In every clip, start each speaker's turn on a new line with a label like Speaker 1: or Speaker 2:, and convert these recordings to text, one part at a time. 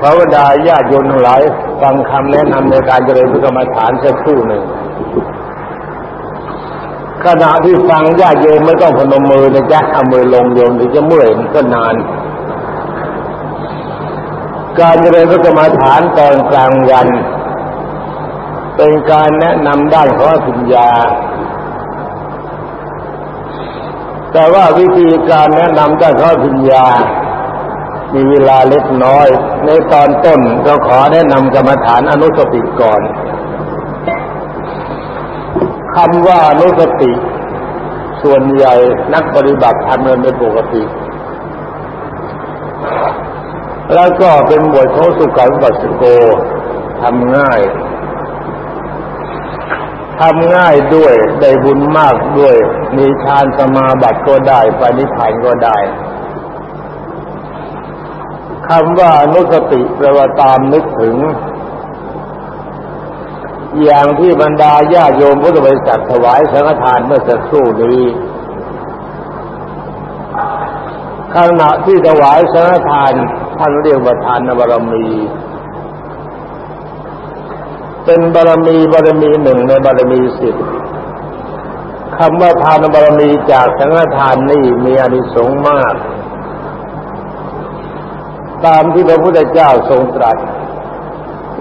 Speaker 1: ขอวดาญาติโยมทั้งหลายฟังคำแนะนำในการเจริญพระกรรมฐานสักครู่หนึ่งขณะที่ฟังญาติโยมไม่ต้องพนมมือนะจ๊ะเอามือลงโยมถึงจะเมื่อยมันก็นาน การเจริญพระกรรมฐานตอนกลางวัน เป็นการแนะนำด้านของปัญญาแต่ว่าวิธีการแนะนำด้านของปัญญา มีเวลาเล็กน้อย ในตอนต้นเราขอแนะนำกรรมฐานอนุสติก่อนคำว่าอนุสติ ส่วนใหญ่นักปฏิบัติทำเงินเป็นปกติ แล้วก็เป็นบทของสุขันปัสสโกทำง่ายทำง่ายด้วย ได้บุญมากด้วย มีฌานสมาบัติก็ได้ปณิพานก็ได้ คำว่านุสติแปลว่าตามนึกถึง อย่างที่บรรดาญาโยมพุทธบริษัทถวายสังฆทานเมื่อสักครู่นี้ขณะที่ถวายสังฆทานท่านเรียกว่าทานบารมี เป็นบารมีบารมีหนึ่งในบารมีสิบคำว่าทานบารมีจากสังฆทานนี่มีอานิสงส์มาก ตามที่พระพุทธเจ้าทรงตรัส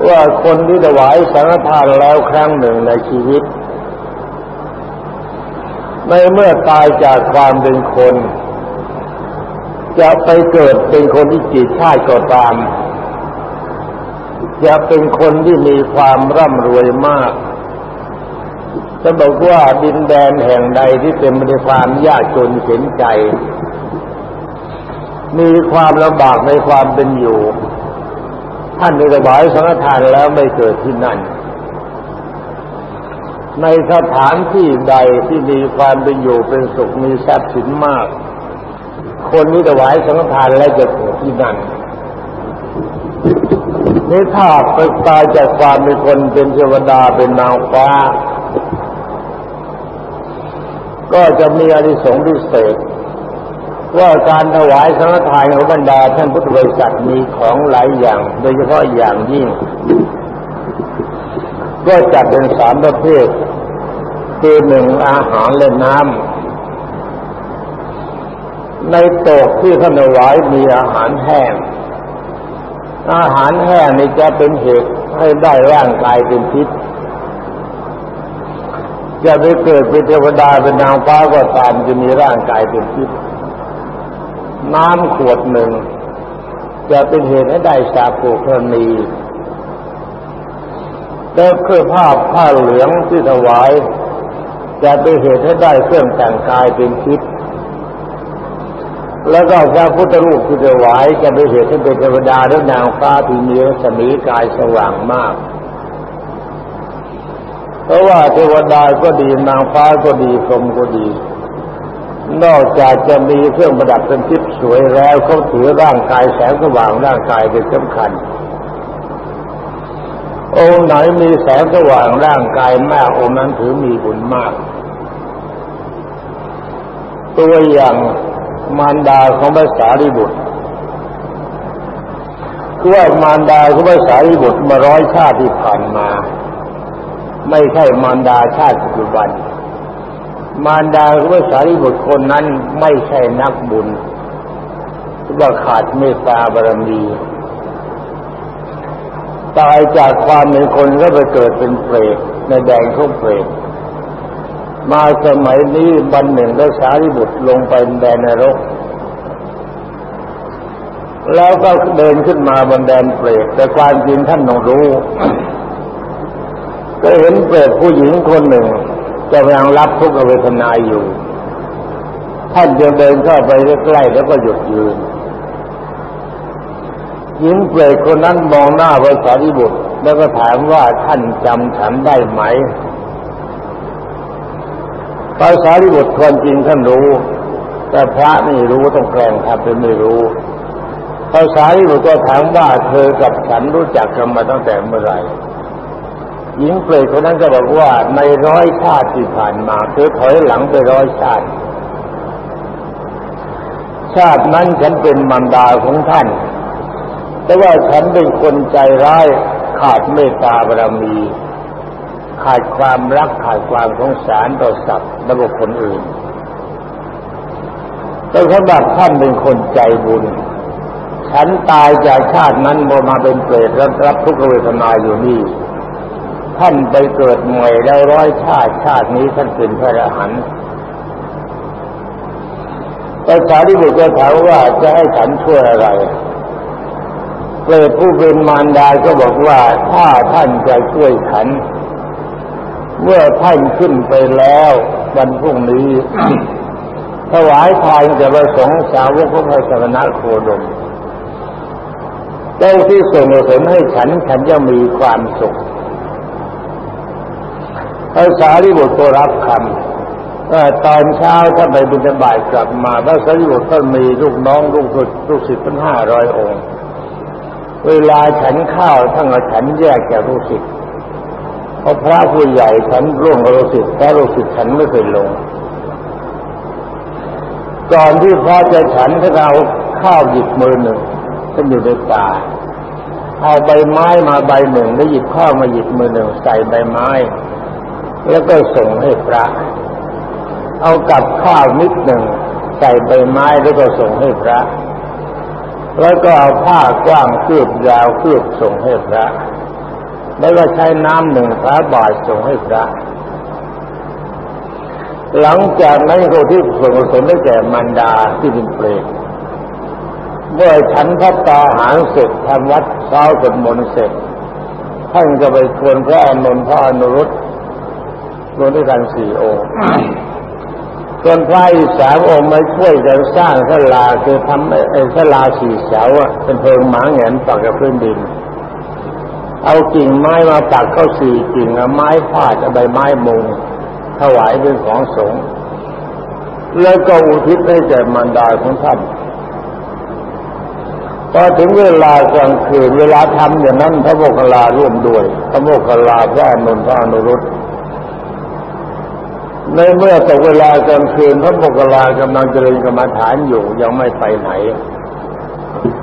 Speaker 1: ว่าคนที่ถวายสังฆทานแล้วครั้งหนึ่งในชีวิต ในเมื่อตายจากความเป็นคน จะไปเกิดเป็นคนที่จิตชาติก็ตาม จะเป็นคนที่มีความร่ำรวยมากจะบอกว่าดินแดนแห่งใดที่เต็มไปด้วยความยากจนเข็นใจ มีความลำบากในความเป็นอยู่ ท่านในถวายสังฆทานแล้วไม่เกิดที่นั่น ในสถานที่ใดที่มีความเป็นอยู่เป็นสุขมีทรัพย์สินมาก คนนี้ถวายสังฆทานแล้วจะเกิดที่นั่นนี่ถ้าไปตายจากความเป็นคนเป็นเทวดาเป็นนางฟ้า ก็จะมีอริสงส์พิเศษ ว่าการถวายสังฆทานของบรรดาท่านพุทธบริษัทมีของหลายอย่าง โดยเฉพาะอย่างยิ่ง ก็จัดเป็นสามประเภทคือหนึ่งอาหารและน้ำในโต๊ะที่ท่านถวายมีอาหารแห้ง อาหารแห้งนี่จะเป็นเหตุให้ได้ร่างกายเป็นพิษจะไปเกิดเป็นเทวดาเป็นนางฟ้าก็ตามจะมีร่างกายเป็นพิษ น้ำขวดหนึ่ง จะเป็นเหตุให้ได้สาปูคณีแล้วเครื่องผ้าผ้าเหลืองที่ถวาย จะเป็นเหตุให้ได้เครื่องแต่งกายเป็นพิษแล้วก็พระพุทธรูปที่ถวายจะเป็นเหตุให้เป็นเทวดาหรือนางฟ้าที่มีรัศมีกายสว่างมากเพราะว่าเทวดาก็ดีนางฟ้าก็ดีพรหมก็ดี นอกจากจะมีเครื่องประดับเป็นทิพย์สวยแล้วเขาถือร่างกายแสงสว่างร่างกายเป็นสำคัญ องค์ไหนมีแสงสว่างร่างกายมากองค์นั้นถือมีบุญมาก ตัวอย่างมารดาของพระสารีบุตรคือว่ามารดาของพระสารีบุตรมาร้อยชาติที่ผ่านมา ไม่ใช่มารดาชาติปัจจุบัน มารดาของพระสารีบุตรคนนั้นไม่ใช่นักบุญว่าขาดเมตตาบารมีตายจากความเป็นคนก็ไปเกิดเป็นเปรตในแดงของเปรตมาสมัยนี้บันหนึ่งพระสารีบุตรลงไปแดนนรก แล้วก็เดินขึ้นมาบนแดนเปรตแต่ความจริงท่านต้องรู้ ก็เห็นเปรตผู้หญิงคนหนึ่ง กำลังรับทุกขเวทนาอยู่ ท่านจะเดินเข้าไปใกล้ๆแล้วก็หยุดยืนหญิงเปรตคนนั้นมองหน้าพระสารีบุตร แล้วก็ถามว่าท่านจำฉันได้ไหมภาษาริบุตรความจริงท่านรู้ แต่พระไม่รู้ต้องแกล้งทำเป็นไม่รู้ภาษาริบุตรก็ถามว่าเธอกับฉันรู้จักกันมาตั้งแต่เมื่อไหร่ หญิงเปรตคนนั้นก็บอกว่าในร้อยชาติที่ผ่านมาเธอถอยหลังไปร้อยชาติ ชาตินั้นฉันเป็นมารดาของท่าน แต่ว่าฉันเป็นคนใจร้ายขาดเมตตาบารมี ขาดความรักขาดความสงสารต่อสัตว์และบุคคลอื่นแต่สำหรับท่านเป็นคนใจบุญฉันตายจากชาตินั้นบมาเป็นเปรตรับรับทุกขเวทนาอยู่นี่ ท่านไปเกิดหม่ได้วร้อยชาติชาตินี้ท่านเป็นพระอรหันต์ภาษาที่บุตรจะถามว่าจะให้ฉันช่วยอะไรเปรตผู้เป็นมารดาก็บอกว่าถ้าท่านจะช่วยฉัน เมื่อท่านขึ้นไปแล้ววันพรุ่งนี้ถวายทานแก่พระสงฆ์สาวกของพระสมณะโคดมเจ้าที่ส่งผลให้ฉันฉันจะมีความสุข พระสารีบุตรก็รับคำตอนเช้าถ้าไปบิณฑบาตกลับมาพระสารีบุตรก็มีลูกน้องลูกศิษย์ลูกศิษย์เป็นห้าร้อยองค์ เวลาฉันข้าวทั้งฉันแยกจากลูกศิษย์เพราะพระผู้ใหญ่ฉันร่วงกับลูกศิษย์แต่ลูกศิษย์ฉันไม่เคยลงก่อนที่พระจะฉันถ้าเอาข้าวหยิบมือหนึ่งท่านอยู่ในป่าเอาใบไม้มาใบหนึ่งแล้วหยิบข้าวมาหยิบมือหนึ่งใส่ใบไม้ แล้วก็ส่งให้พระ เอากับข้าวนิดหนึ่งใส่ใบไม้แล้วก็ส่งให้พระ แล้วก็เอาผ้ากว้างคืบยาวคืบส่งให้พระ แล้วก็ใช้น้ำหนึ่งพระบาทส่งให้พระ หลังจากนั้นก็ที่ส่วนกุศลได้แก่มันดาที่เป็นเปรตเมื่อฉันพัตตาหารเสร็จทำวัดเช้าสวดมนต์เสร็จท่านก็ไปชวนพระอนุนพระอนุรุต รวมด้วยกันสี่องค์ส่วนพระอีกสามองค์มาช่วยกันสร้างสลาคือทำไอ้สลาสี่เสาอะเป็นเพิงหมาแงนปักกับพื้นดิน เอากิ่งไม้มาปักเข้าสี่กิ่งไม้ฟาดใบไม้มุงถวายเป็นของสงฆ์แล้วก็อุทิศให้แก่มารดาของท่านพอถึงเวลากลางคืนเวลาทำอย่างนั้นพระโมคคัลลาร่วมด้วย พระโมคคัลลาพระอนุนพระอนุรุต ในเมื่อตกเวลากลางคืนพระโมคลากำลังเจริญกรรมฐานอยู่ยังไม่ไปไหน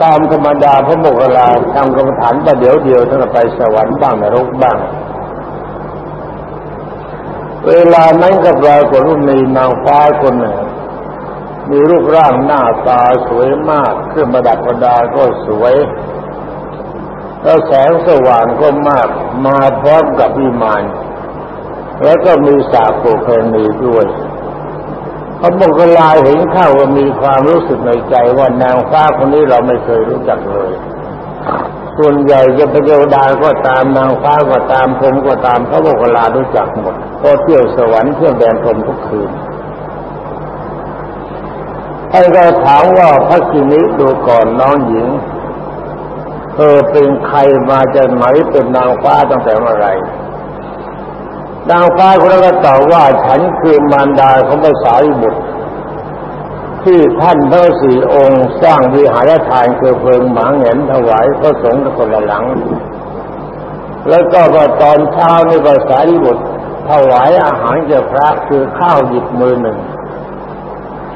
Speaker 1: ตามธรรมดาพระโมคลลาทำกรรมฐานประเดี๋ยวเดียวท่านไปสวรรค์บ้างนรกบ้าง เวลานั้นก็ปรากฏว่ามีนางฟ้าคนหนึ่งมีรูปร่างหน้าตาสวยมากเครื่องประดับประดาก็สวย แล้วแสงสว่างก็มากมาพร้อมกับวิมาน แล้วก็มีสาโกเพณีด้วยพระบุคลาเห็นเข้าว่ามีความรู้สึกในใจว่านางฟ้าคนนี้เราไม่เคยรู้จักเลย ส่วนใหญ่จะเป็นเทวดาก็ตามนางฟ้าก็ตามพรมก็ตามพระโมคคัลลารู้จักหมดก็เที่ยวสวรรค์เที่ยวแดนพรมทุกคืนท่านก็ถามว่าพระกินิดูก่อนน้องหญิงเธอเป็นใครมาจากไหนเป็นนางฟ้าตั้งแต่เมื่อไร นางฟ้าคนนั้นก็ตอบว่าฉันคือมารดาของพระสารีบุตร ที่ท่านทั้งสี่องค์สร้างวิหารทานคือเพลิงหมางเห็นถวายพระสงฆ์คนละหลัง แล้วก็พอตอนเช้าในภาษาลิบุตรถวายอาหารแก่พระคือข้าวหยิบมือหนึ่ง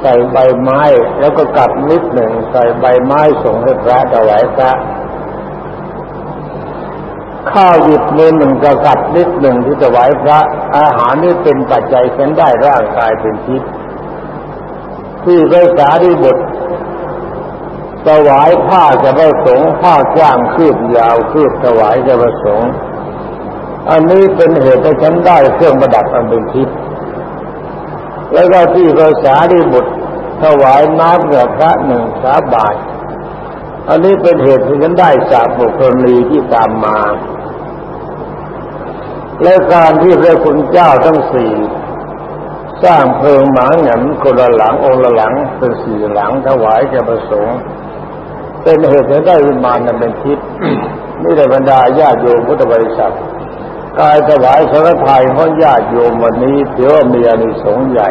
Speaker 1: ใส่ใบไม้แล้วก็กลับนิดหนึ่งใส่ใบไม้ส่งให้พระถวายพระ ข้าวหยิบมือหนึ่งกับกัดนิดหนึ่งที่ถวายพระ อาหารนี้เป็นปัจจัยเส้นได้ร่างกายเป็นทิพย์ที่พระสารีบุตรถวายผ้าแก่พระสงฆ์ผ้ากว้างคืบยาวคืบถวายแก่พระสงฆ์อันนี้เป็นเหตุให้ฉันได้เครื่องประดับอันเป็นทิพย์แล้วก็ที่พระสารีบุตรถวายน้ำแก่พระหนึ่งสาบาท อันนี้เป็นเหตุให้ฉันได้จากบุคคลีที่ตามมา และการที่พระคุณเจ้าทั้งสี่สร้างเพลิงหมาหงันคนละหลังองละหลังเป็นสี่หลังถวายแก่ประสงค์เป็นเหตุให้ได้วิมานนั้นเป็นทิพย์นี่ได้บรรดาญาติโยมพุทธบริษัทกายถวายสังฆทานของญาติโยมวันนี้ถือว่ามีอานิสงส์ใหญ่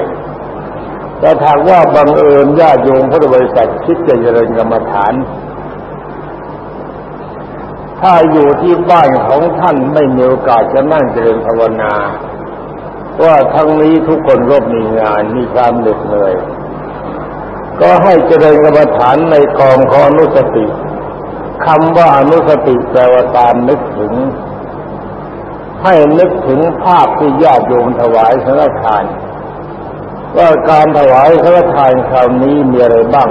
Speaker 1: แต่ถามว่าบังเอิญญาติโยมพุทธบริษัทคิดจะเจริญกรรมฐาน ถ้าอยู่ที่บ้านของท่านไม่มีโอกาสจะนั่งเจริญภาวนา ว่าทั้งนี้ทุกคนก็มีงานมีความเหน็ดเหนื่อย ก็ให้เจริญกรรมฐานในกองคอนุสติคำว่าอนุสติแปลว่าตามนึกถึง ให้นึกถึงภาพที่ญาติโยมถวายสังฆทาน ว่าการถวายสังฆทานคราวนี้มีอะไรบ้าง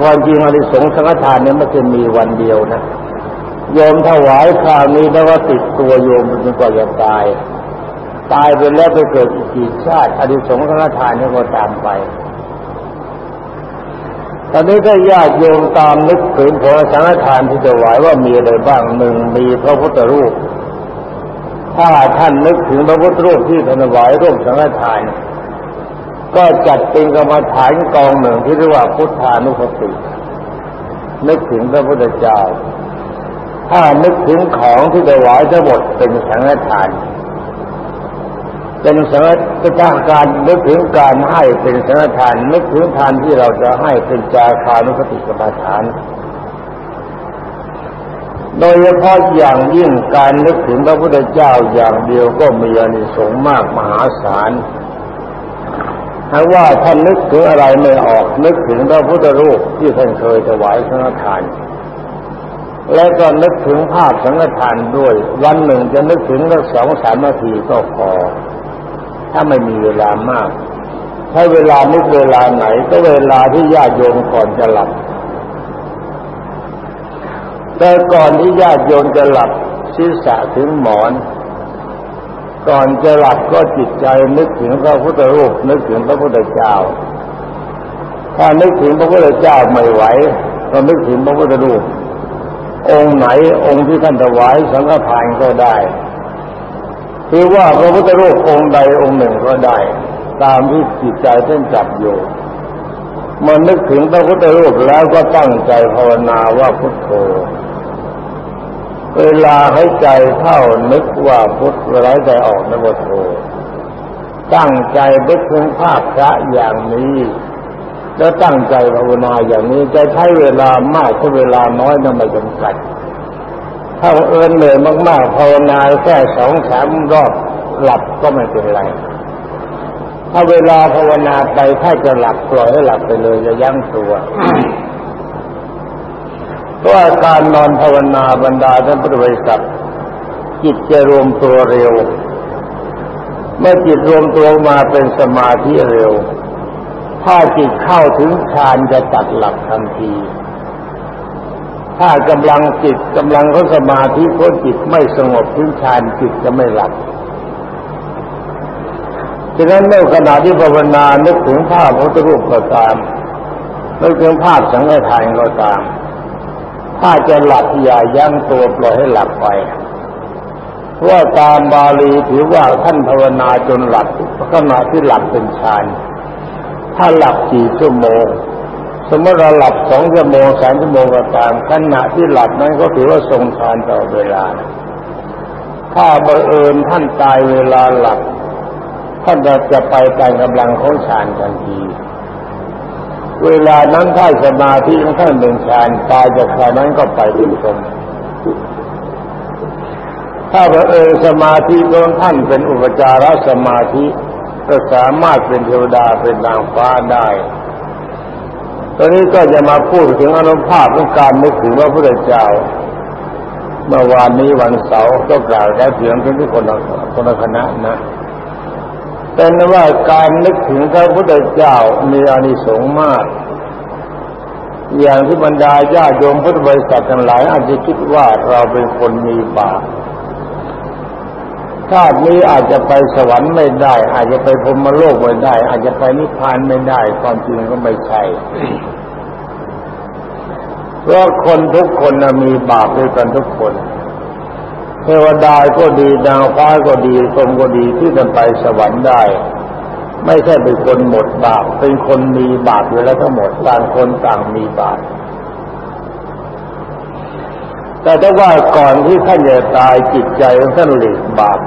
Speaker 1: ความจริงอริสงสังฆทานเนี่ยไม่ใช่มีวันเดียวนะ โยมถวายคราวนี้แล้วว่าติดตัวโยมจนกว่าจะตาย ตายไปแล้วไปเกิดอีกกี่ชาติอริสงสังฆทานนี่ก็ตามไป ตอนนี้ถ้าญาติโยมตามนึกถึงผลสังฆทานที่จะไหวว่ามีอะไรบ้างหนึ่งมีพระพุทธรูป ถ้าท่านนึกถึงพระพุทธรูปที่ถวายร่วมสังฆทาน ก็จัดเป็นกรรมฐานกองหนึ่งที่เรียกว่าพุทธานุสตินึกถึงพระพุทธเจ้า ถ้านึกถึงของที่ถวายทั้งหมดเป็นสังฆทาน เป็นสังฆทานการนึกถึงการให้เป็นสังฆทานนึกถึงทานที่เราจะให้เป็นจาคานุสติกรรมฐาน โดยเฉพาะอย่างยิ่งการนึกถึงพระพุทธเจ้าอย่างเดียวก็มีอานิสงส์มากมหาศาลถ้าว่าท่านนึกถึงอะไรไม่ออกนึกถึงพระพุทธรูปที่ท่านเคยถวายสังฆทาน และก็นึกถึงภาพสังฆทานด้วย วันหนึ่งจะนึกถึงสักสองสามนาทีก็พอถ้าไม่มีเวลามาก ถ้าเวลานึกเวลาไหน ก็เวลาที่ญาติโยมก่อนจะหลับแต่ก่อนที่ญาติโยมจะหลับศีรษะถึงหมอน ก่อนจะหลับก็จิตใจนึกถึงพระพุทธรูปนึกถึงพระพุทธเจ้า ถ้านึกถึงพระพุทธเจ้าไม่ไหวก็นึกถึงพระพุทธรูป องค์ไหนองค์ที่ท่านถวายสังฆทานก็ได้คือว่าพระพุทธรูปองค์ใดองค์หนึ่งก็ได้ ตามที่จิตใจท่านจับอยู่มื่อนึกถึงพระพุทธรูปแล้วก็ตั้งใจภาวนาว่าพุทโธเวลาให้ใจเข้านึกว่าพุทเวลาใจออกนึกว่าโธตั้งใจนึกถึงภาพพระอย่างนี้ แล้วตั้งใจภาวนาอย่างนี้จะใช้เวลามากใช้เวลาน้อยนั่นไม่จำกัด ถ้าเอินเหนื่อยมากๆภาวนาแค่สองสามรอบหลับก็ไม่เป็นไร ถ้าเวลาภาวนาไปถ้าจะหลับปล่อยให้หลับไปเลยจะยั้งตัวเพราะการนอนภาวนาบรรดาท่านพุทธบริษัทจิตจะรวมตัวเร็ว เมื่อจิตรวมตัวมาเป็นสมาธิเร็ว ถ้าจิตเข้าถึงฌานจะตัดหลับทันที ถ้ากำลังจิตกำลังเขาสมาธิเพราะจิตไม่สงบถึงฌานจิตจะไม่หลับฉะนั้นเมื่อขณะที่ภาวนานึกถึงภาพพระพุทธรูปก็ตามนึกถึงภาพสังฆทานก็ตาม ถ้าจะหลับอย่ายั้งตัวปล่อยให้หลับไปเพราะตามบาลีถือว่าท่านภาวนาจนหลับขณะที่หลับเป็นฌาน ถ้าหลับกี่ชั่วโมง สมมติเราหลับสองชั่วโมงสามชั่วโมงก็ตามขณะที่หลับนั้นก็ถือว่าทรงฌานต่อเวลา ถ้าบังเอิญท่านตายเวลาหลับท่านจะไปตามกำลังของฌานทันที เวลานั้นถ้าสมาธิของท่านเป็นฌานตายจากฌานนั้นก็ไปเป็นคนถ้าบังเอิญสมาธิของท่านเป็นอุปจารสมาธิ ก็สามารถเป็นเทวดาเป็นนางฟ้าได้ตอนนี้ก็จะมาพูดถึงอนุภาพของการนึกถึงพระพุทธเจ้า เมื่อวานนี้วันเสาร์ก็กล่าวได้เพียงเพียงที่คนละคนละคณะนะเป็นว่าการนึกถึงพระพุทธเจ้ามีอานิสงส์มาก อย่างที่บรรดาญาโยมพุทธบริษัททั้งหลายอาจจะคิดว่าเราเป็นคนมีบาป ชาตินี้อาจจะไปสวรรค์ไม่ได้ อาจจะไปพรมโลกไม่ได้ อาจจะไปนิพพานไม่ได้ ความจริงก็ไม่ใช่เพราะคนทุกคนมีบาปด้วยกันทุกคน เทวดาก็ดีนางฟ้าก็ดีพรมก็ดีที่จะไปสวรรค์ได้ ไม่ใช่เป็นคนหมดบาป เป็นคนมีบาปอยู่แล้วทั้งหมดต่างคนต่างมีบาปแต่ถ้าว่าก่อนที่ท่านจะตายจิตใจของท่านหลีกบาป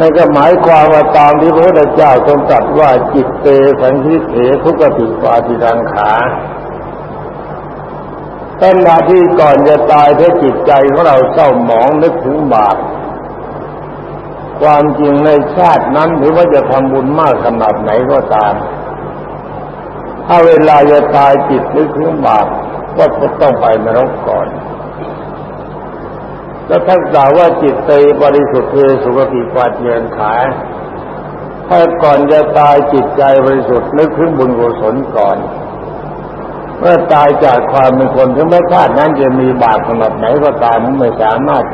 Speaker 1: นั่นก็หมายความว่าตามที่พระพุทธเจ้าทรงตรัสว่าจิตเตสังคิเถทุกติปาติรังขาขณะที่ก่อนจะตายถ้าจิตใจของเราเศร้าหมองนึกถึงบาปความจริงในชาตินั้นถือว่าจะทำบุญมากขนาดไหนก็ตาม ถ้าเวลาจะตายจิตนึกถึงบาปก็ต้องไปนรกก่อน แล้วท่านกล่าวว่าจิตใจบริสุทธิ์คือสุขติปัจเยินขายถ้าก่อนจะตายจิตใจบริสุทธิ์นึกถึงบุญกุศลก่อน เมื่อตายจากความเป็นคนถึงแม้ชาตินั้นจะมีบาปขนาดไหนก็ตามมันไม่สามารถ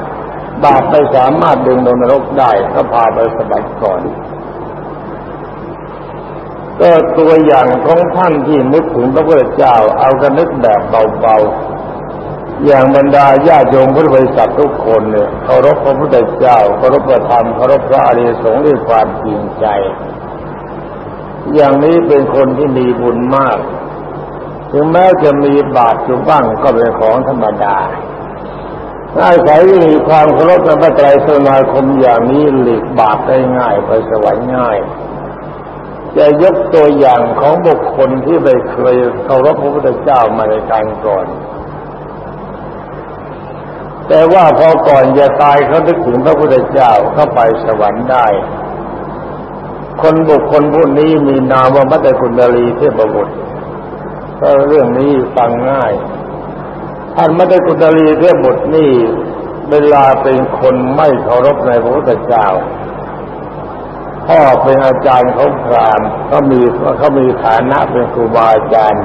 Speaker 1: บาปไม่สามารถดึงลงนรกได้ก็พาไปสบัดก่อนก็ตัวอย่างของท่านที่นึกถึงพระพุทธเจ้าเอากันนึกแบบเบาๆ อย่างบรรดาญาโยมพุทธบริษัททุกคนเนี่ยเคารพพระพุทธเจ้าเคารพพระธรรมเคารพพระอริยสงฆ์ด้วยความจริงใจ อย่างนี้เป็นคนที่มีบุญมาก ถึงแม้จะมีบาปอยู่บ้างก็เป็นของธรรมดาอาศัยมีความเคารพในพระไตรสนาคมอย่างนี้หลีกบาปได้ง่ายไปสวรรค์ง่ายจะยกตัวอย่างของบุคคลที่ไปเคยเคารพพระพุทธเจ้ามาในการก่อน แต่ว่าพอก่อนจะตายเขานึกถึงพระพุทธเจ้าเข้าไปสวรรค์ได้ คนบุคคลผู้นี้มีนามว่ามัตตคุณดลีเทพบุตรก็เรื่องนี้ฟังง่ายท่านมัตตคุณดลีเทพบุตรนี่เวลาเป็นคนไม่เคารพในพระพุทธเจ้า พ่อเป็นอาจารย์ของพรามก็มีเขามีฐานะเป็นครูบาอาจารย์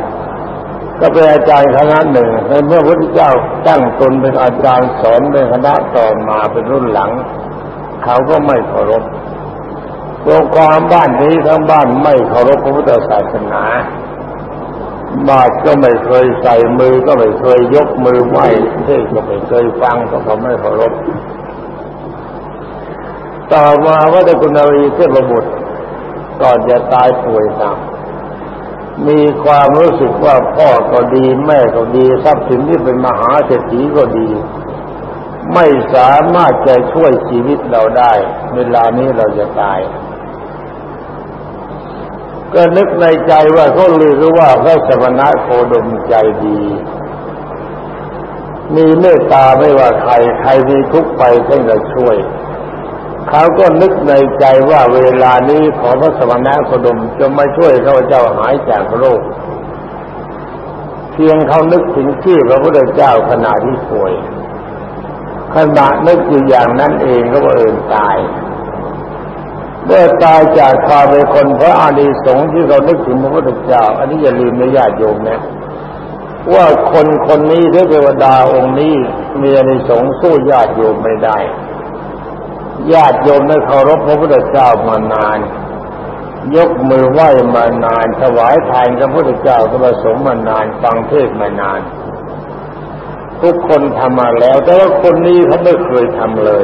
Speaker 1: ก็เป็นอาจารย์คณะหนึ่งในเมื่อพระพุทธเจ้าตั้งตนเป็นอาจารย์สอนในคณะต่อมาเป็นรุ่นหลัง เขาก็ไม่เคารพโรงความบ้านนี้ทั้งบ้านไม่เคารพพระพุทธศาสนาบาทก็ไม่เคยใส่มือก็ไม่เคยยกมือไหว้เทศก็ไม่เคยฟังก็เขาไม่เคารพต่อมาว่าแต่คุณนารีเทพบุตรก่อนจะตายป่วยหนัก มีความรู้สึกว่าพ่อก็ดีแม่ก็ดีทรัพย์สินที่เป็นมหาเศรษฐีก็ดี ไม่สามารถจะช่วยชีวิตเราได้ เวลานี้เราจะตาย ก็นึกในใจว่าเขาลือว่าพระสมณะโคดมใจดี มีเมตตาไม่ว่าใคร ใครมีทุกข์ไปท่านจะช่วย เขาก็นึกในใจว่าเวลานี้ขอพระสมณะโคดมจะมาช่วยข้าพเจ้าหายจากโรค เพียงเขานึกถึงที่พระพุทธเจ้าขณะที่ป่วยขณะนึกอยู่อย่างนั้นเองก็ว่าเอินตายเมื่อตายจากความเป็นคนเพราะอานิสงส์ที่เรานึกถึงพระพุทธเจ้า อันนี้อย่าลืมนะญาติโยมนะว่าคนคนนี้หรือเทวดาองค์นี้มีอานิสงส์สู้ญาติโยมไม่ได้ ญาติโยมได้เคารพพระพุทธเจ้ามานาน ยกมือไหว้มานาน ถวายทานกับพระพุทธเจ้าก็ประสงค์มานาน ฟังเทศมานาน ทุกคนทำมาแล้ว แต่ว่าคนนี้เขาไม่เคยทำเลย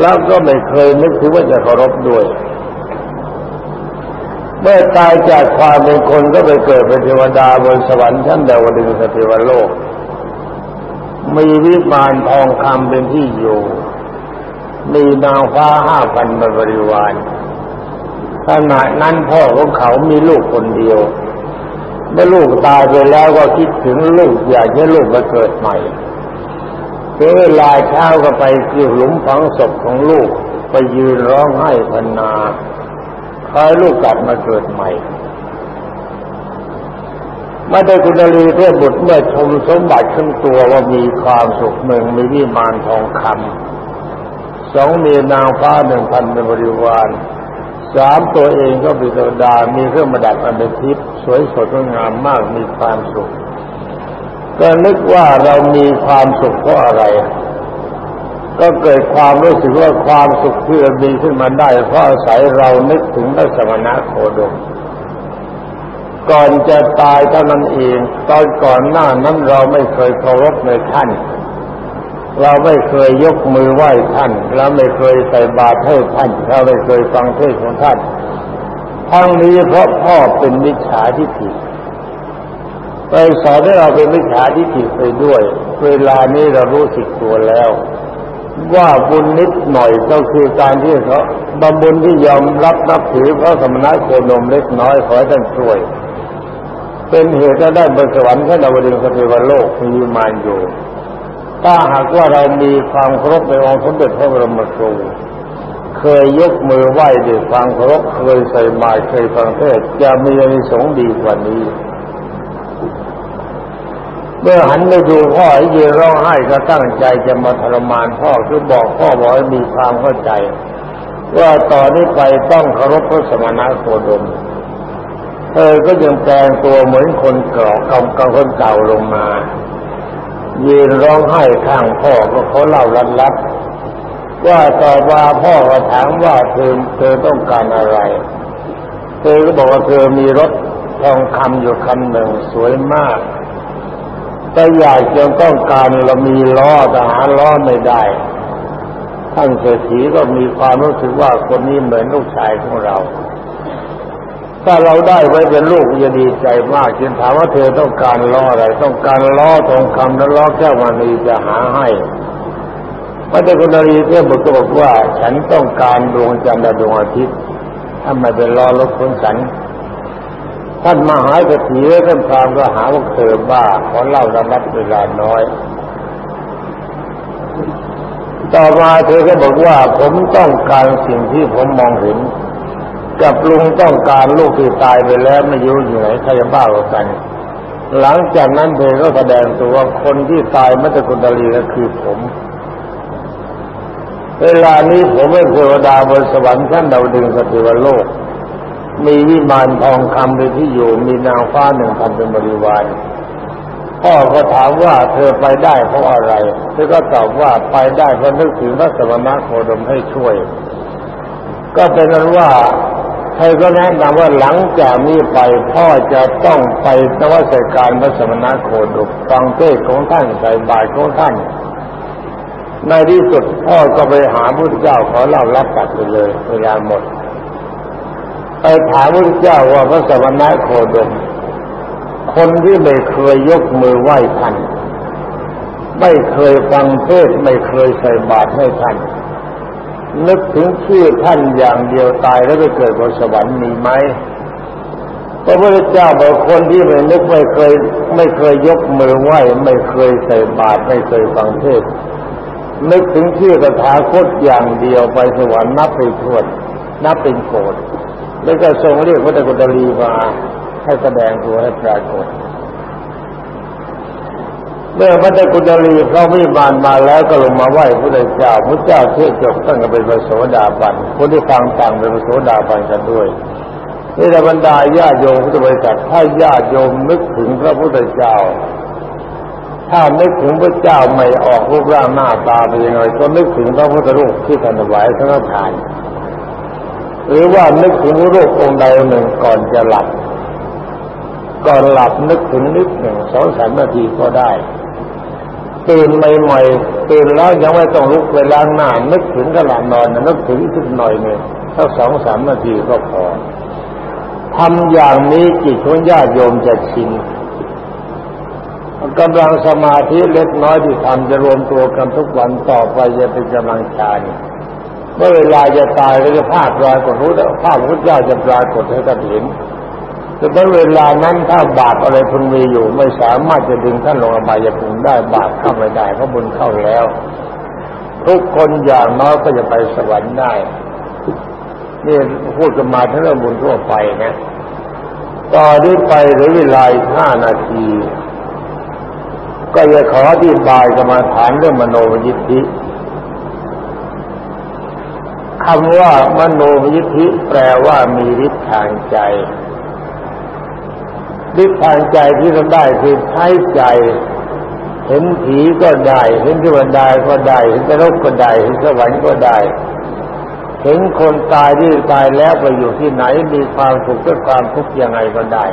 Speaker 1: แล้วก็ไม่เคยนึกถึงว่าจะเคารพด้วยเมื่อตายจากความเป็นคนก็ไปเกิดเป็นเทวดาบนสวรรค์ชั้นดาวดึงสเทวโลก มีวิมานทองคำเป็นที่อยู่ มีนางฟ้าห้าพันบริวารขณะนั้นพ่อของเขามีลูกคนเดียว เมื่อลูกตายไปแล้วก็คิดถึงลูกอยากให้ลูกมาเกิดใหม่เวลาเช้าก็ไปที่หลุมฝังศพของลูกไปยืนร้องไห้พนาคอยลูกกลับมาเกิดใหม่ไม่ได้คุณลีเทพบุตรเมื่อชมสมบัติขึ้นตัวว่ามีความสุขหนึ่งมีวิมานทองคำ สองมีนางฟ้าหนึ่งพันเป็นบริวารสามตัวเองก็เป็นเทวดา มีเครื่องประดับอันเป็นทิพย์สวยสดงามมากมีความสุข ก็นึกว่าเรามีความสุขเพราะอะไร ก็เกิดความรู้สึกว่าความสุขที่เรามีขึ้นมาได้ เพราะอาศัยเรานึกถึงพระสมณะโคดมก่อนจะตายเท่านั้นเอง ตอนก่อนหน้านั้นเราไม่เคยเคารพในท่าน เราไม่เคยยกมือไหว้ท่าน เราไม่เคยใส่บาตรให้ท่าน เราไม่เคยฟังเทศน์ของท่าน ทั้งนี้เพราะพ่อเป็นมิจฉาทิฏฐิไปสอนให้เราเป็นมิจฉาทิฏฐิไปด้วย เวลานี้เรารู้สึกตัวแล้ว ว่าบุญนิดหน่อยก็คือการที่เขาบำบุญที่ยอมรับนับถือพระสมณะโคดมเล็กน้อยขอให้ท่านช่วย เป็นเหตุจะได้บนสวรรค์ขั้นดาวดึงสเทวโลกมีมานอยู่ ถ้าหากว่าเรามีความเคารพในองค์สมเด็จพระบรมครูเคยยกมือไหว้ด้วยความเคารพเคยใส่บาตรเคยฟังเทศจะมีอานิสงส์ดีกว่านี้ เมื่อหันไปดูพ่อให้ยืนร้องไห้ก็ตั้งใจจะมาทรมานพ่อคือบอกพ่อบอกให้มีความเข้าใจ ว่าต่อนนี้ไปต้องเคารพพระสมณะโคดมเธอก็ยังแปลงตัวเหมือนคนเก่าเก่าคนเก่าลงมา ยืนร้องไห้ข้างพ่อก็เขาเล่าลัดลัดว่าต่อมาพ่อก็ถามว่าเธอเธอต้องการอะไร เธอก็บอกว่าเธอมีรถทองคำอยู่คันหนึ่งสวยมาก แต่อยากจะต้องการเรามีล้อแต่หาล้อไม่ได้ ท่านเศรษฐีก็มีความรู้สึกว่าคนนี้เหมือนลูกชายของเรา ถ้าเราได้ไว้เป็นลูกจะดีใจมากจึงถามว่าเธอต้องการล้ออะไร ต้องการล้อทองคำแล้วล้อแก้วมณีจะหาให้พระเจ้าคุณรีเทพบุตรบอกว่า ฉันต้องการดวงจันทร์และดวงอาทิตย์ถ้าไมเป็นล้อรถของฉันท่านมหาเศรษฐีและท่านพรามก็หาว่าเธอบ้าขอเล่าระมัดเวลาน้อย ต่อมาเธอก็บอกว่าผมต้องการสิ่งที่ผมมองเห็น กับลุงต้องการลูกที่ตายไปแล้วไม่รู้อยู่ไหนใครจะบ้ากว่ากัน หลังจากนั้นเธอก็แสดงตัวว่าคนที่ตายมัตตกุณลีก็คือผม เวลานี้ผมเป็นเทวดาบนสวรรค์ชั้นดาวดึงสติวโลก มีวิมานทองคำเป็นที่อยู่มีนางฟ้าหนึ่งพันเป็นบริวารพ่อก็ถามว่าเธอไปได้เพราะอะไร เธอก็ตอบว่าไปได้เพราะนึกถึงพระสมณะโคดมให้ช่วย ก็เป็นนั้นว่า เธอก็แนะนำว่าหลังจากนี้ไปพ่อจะต้องไปนวัตการพระสมณโคดมฟังเทศของท่านใส่บาตรของท่าน ในที่สุดพ่อก็ไปหาพระเจ้าขอเล่ารับตัดไปเลยเวลาหมด ไปถามพระเจ้าว่าพระสมณโคดม คนที่ไม่เคยยกมือไหว้ท่าน ไม่เคยฟังเทศไม่เคยใส่บาตรให้ท่าน นึกถึงชื่อท่านอย่างเดียวตายแล้วไปเกิดบนสวรรค์มีไหมพระพุทธเจ้าบอกคนที่ไม่นึกไม่เคย ไม่เคยยกมือไหว้ไม่เคยใส่บาตรไม่เคยฟังเทศนึกถึงชื่อตถาคตอย่างเดียวไปสวรรค์นับไปทวนนับเป็นโกรธแล้วก็ทรงเรียกพระตะกุตลีมาให้แสดงตัวให้ปรากฏ เมื่อพระตะกุตลีเขาไม่บานมาแล้วก็ลงมาไหว้พระเจ้าพระเจ้าเทศจบตั้งแต่เป็นพระโสดาบันคนที่ฟังต่างเป็นพระโสดาบันกันด้วยนี่ระบรรดาญาโยมพุทธบริษัทถ้าญาโยมนึกถึงพระพุทธเจ้า ถ้านึกถึงพระเจ้าไม่ออกรูปร่างหน้าตาเป็นยังไงก็นึกถึงพระพุทธรูปที่ท่านถวายสังฆทาน หรือว่านึกถึงรูปองค์ใดหนึ่งก่อนจะหลับก่อนหลับนึกถึงนิดหนึ่งสองสามนาทีก็ได้ ตื่นใหม่ๆตื่นแล้วยังไม่ต้องลุกไปล้าหน้านึกถึงขณะนอนนึกถึงสักหน่อยหนึ่งสักสองสามนาทีก็พอทำอย่างนี้จิตของญาติโยมจะชินกำลังสมาธิเล็กน้อยที่ทำจะรวมตัวกันทุกวันต่อไปจะเป็นกำลังใจเมื่อเวลาจะตายก็จะภาพรากฏรู้แต่ภาพพระเจ้าจะปรากฏให้ท่านเห็น แต่เมื่อเวลานั้นถ้าบาปอะไรคุณมีอยู่ ไม่สามารถจะดึงท่านลงอบายภูมิได้บาปเข้าไม่ได้เพราะบุญเข้าแล้ว ทุกคนอย่างน้อยก็จะไปสวรรค์ได้นี่พูดกันมาทั้งเรื่องบุญทั่วไปนะต่อที่ไปหรือเวลาห้านาที ก็จะขออธิบายกรรมาฐานเรื่องมโนมยิทธิคำว่ามโนมยิทธิแปลว่ามีฤทธิ์ทางใจ ฤทธิ์ทางใจที่เราได้คือใช้ใจ เห็นผีก็ได้ เห็นเทวดาก็ได้ เห็นนรกก็ได้ เห็นสวรรค์ก็ได้ เห็นคนตายที่ตายแล้วไปอยู่ที่ไหนมีความสุขหรือความทุกข์ยังไงก็ได้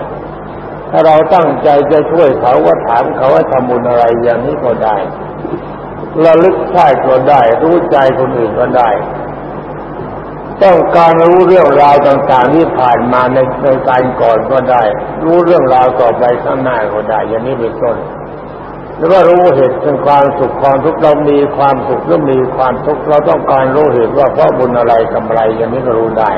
Speaker 1: ถ้าเราตั้งใจจะช่วยเขาว่าถามเขาว่าทำบุญอะไรอย่างนี้ก็ได้ระลึกใช่ก็ได้ รู้ใจคนอื่นก็ได้ ต้องการรู้เรื่องราวต่างๆที่ผ่านมาในในการก่อนก็ได้ รู้เรื่องราวต่อไปข้างหน้าก็ได้ อย่างนี้เป็นต้นหรือว่ารู้เหตุเป็นความสุขความทุกข์เรามีความสุขหรือมีความทุกข์เราต้องการรู้เหตุว่าเพราะบุญอะไรกำไร อย่างนี้ก็รู้ได้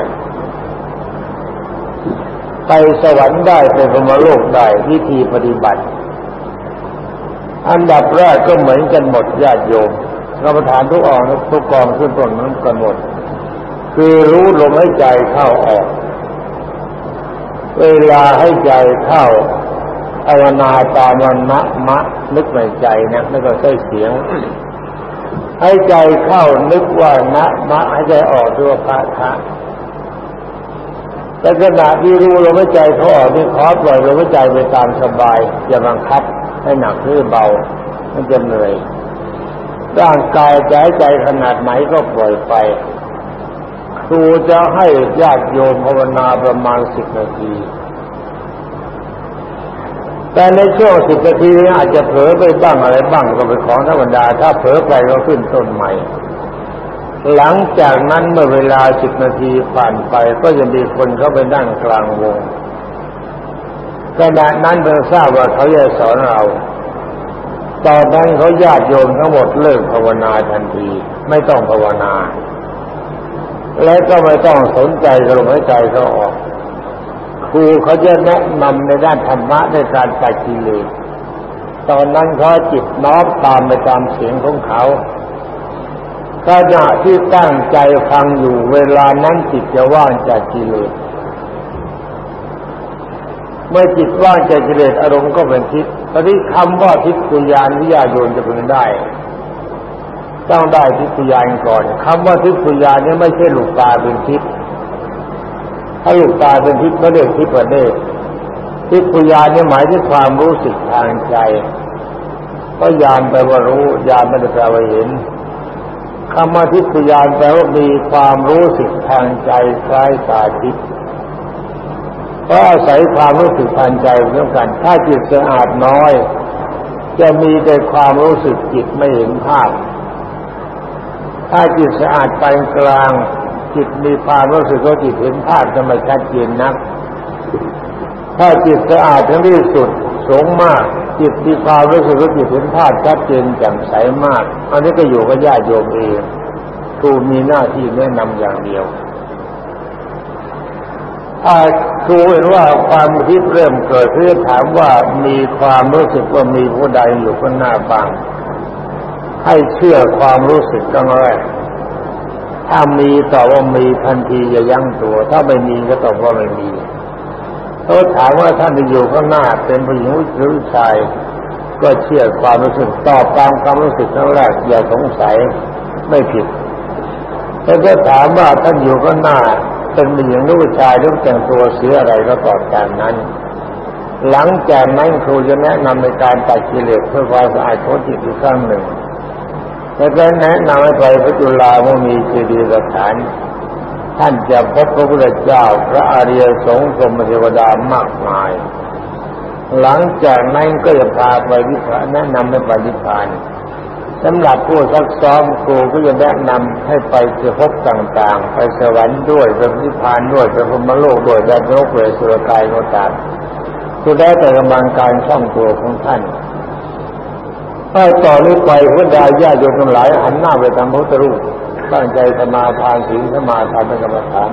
Speaker 1: ไปสวรรค์ได้ไปพรมโลกได้วิธีปฏิบัติ อันดับแรกก็เหมือนกันหมดญาติโยมกรรมฐานทุกอ่อนทุกกองขึ้นต้นนั้นกันหมด คือรู้ลมให้ใจเข้าออก เวลาให้ใจเข้าภาวนาตามวันนะมะนึกในใจนะไม่ต้องใช้เสียง ให้ใจเข้านึกว่านะมะให้ใจออกด้วยพระทะแต่ขณะที่รู้ลมหายใจเขาออกนี่ขอปล่อยลมหายใจไปตามสบาย อย่าบังคับให้หนักหรือเบามันจะเหนื่อยร่างกายใจใจขนาดไหนก็ปล่อยไป ครูจะให้ญาติโยมภาวนาประมาณสิบนาที แต่ในช่วงสิบนาทีนี้อาจจะเผลอไปบ้างอะไรบ้างก็เป็นของธรรมดา ถ้าเผลอไปก็ขึ้นต้นใหม่ หลังจากนั้นเมื่อเวลาสิบนาทีผ่านไปก็จะมีคนเข้าไปนั่งกลางวงขณะนั้นเพิ่งทราบว่าเขาจะสอนเราตอนนั้นเขาญาติโยมทั้งหมดเลิกภาวนาทันที ไม่ต้องภาวนา และก็ไม่ต้องสนใจลมหายใจเขาออกครูเขาจะแนะนำในด้านธรรมะในการตัดกิเลสตอนนั้นเขาจิตน้อมตามไปตามเสียงของเขาขณะที่ตั้งใจฟังอยู่เวลานั้นจิตจะว่างจากกิเลสเมื่อจิตว่างจากกิเลสอารมณ์ก็เป็นทิพตอนนี้คำว่าทิพยานวิญญาโยนจะพึงได้ ต้องได้ทิพยานก่อนคำว่าทิพยานนี่ไม่ใช่ลูกตาเป็นทิพถ้าลูกตาเป็นทิพก็เรียกทิพย์ประเดชทิพยานนี่หมายถึงความรู้สึกทางใจ ก็ยานแปลว่ารู้ยานไม่ได้แปลว่าเห็นคำว่าทิพยานแปลว่ามีความรู้สึกทางใจคล้ายตาทิพย์เพราะอาศัยความรู้สึกทางใจเหมือนกัน ถ้าจิตสะอาดน้อย จะมีแต่ความรู้สึกจิตไม่เห็นภาพ ถ้าจิตสะอาดปกลาง จิตมีความรู้สึกว่าจิตเห็นภาพจะไม่ชัดเจนนัก ถ้าจิตสะอาดถึงที่สุดสงมาก จิตมีความรู้สึกว่าจิตเห็นภาพชัดเจนแจ่มใสมาก อันนี้ก็อยู่กับญาติโยมเองครูมีหน้าที่แนะนำอย่างเดียวถ้าครูเห็นว่าความคิดเริ่มเกิดเพื่อถามว่ามีความรู้สึกว่ามีผู้ใดอยู่ข้างหน้าบ้าง ให้เชื่อความรู้สึกตั้งแรก ถ้ามีตอบว่ามีทันทีอย่ายั้งตัว ถ้าไม่มีก็ตอบว่าไม่มีเขาถามว่าท่านจะอยู่ข้างหน้าเป็นผู้หญิงหรือผู้ชาย ก็เชื่อความรู้สึกตอบตามความรู้สึกตั้งแรกอย่าสงสัยไม่ผิดแต่ถ้าถามว่าท่านอยู่ข้างหน้าเป็นผู้หญิงหรือผู้ชายหรือแต่งตัวเสียอะไรก็ตอบตามนั้นหลังจากนั้นครูจะแนะนำในการตัดกิเลสเพื่อความสะอาดของจิตอีกครั้งหนึ่ง และก็แนะนำให้ไปพระจุลาว่ามีเจดีย์สถาน ท่านจะพบพระพุทธเจ้าพระอริยสงฆ์สมเทวดามากมาย หลังจากนั้นก็จะพาไปวิพานแนะนำให้ไปวิพานสำหรับผู้ซักซ้อมครูก็จะแนะนำให้ไปเจอพบต่างๆ ไปสวรรค์ด้วยไปนิพพานด้วยไปพรมโลกด้วยไปโลกเลยสุรกายก็ตามคือได้แต่กำลังการช่องตัวของท่าน ถ้าต่อนี้ไปพระดาญาโยมทั้งหลายหันหน้าไปทำพุทธรูปตั้งใจสมาทานศีลสมาทานเป็นกรรมฐาน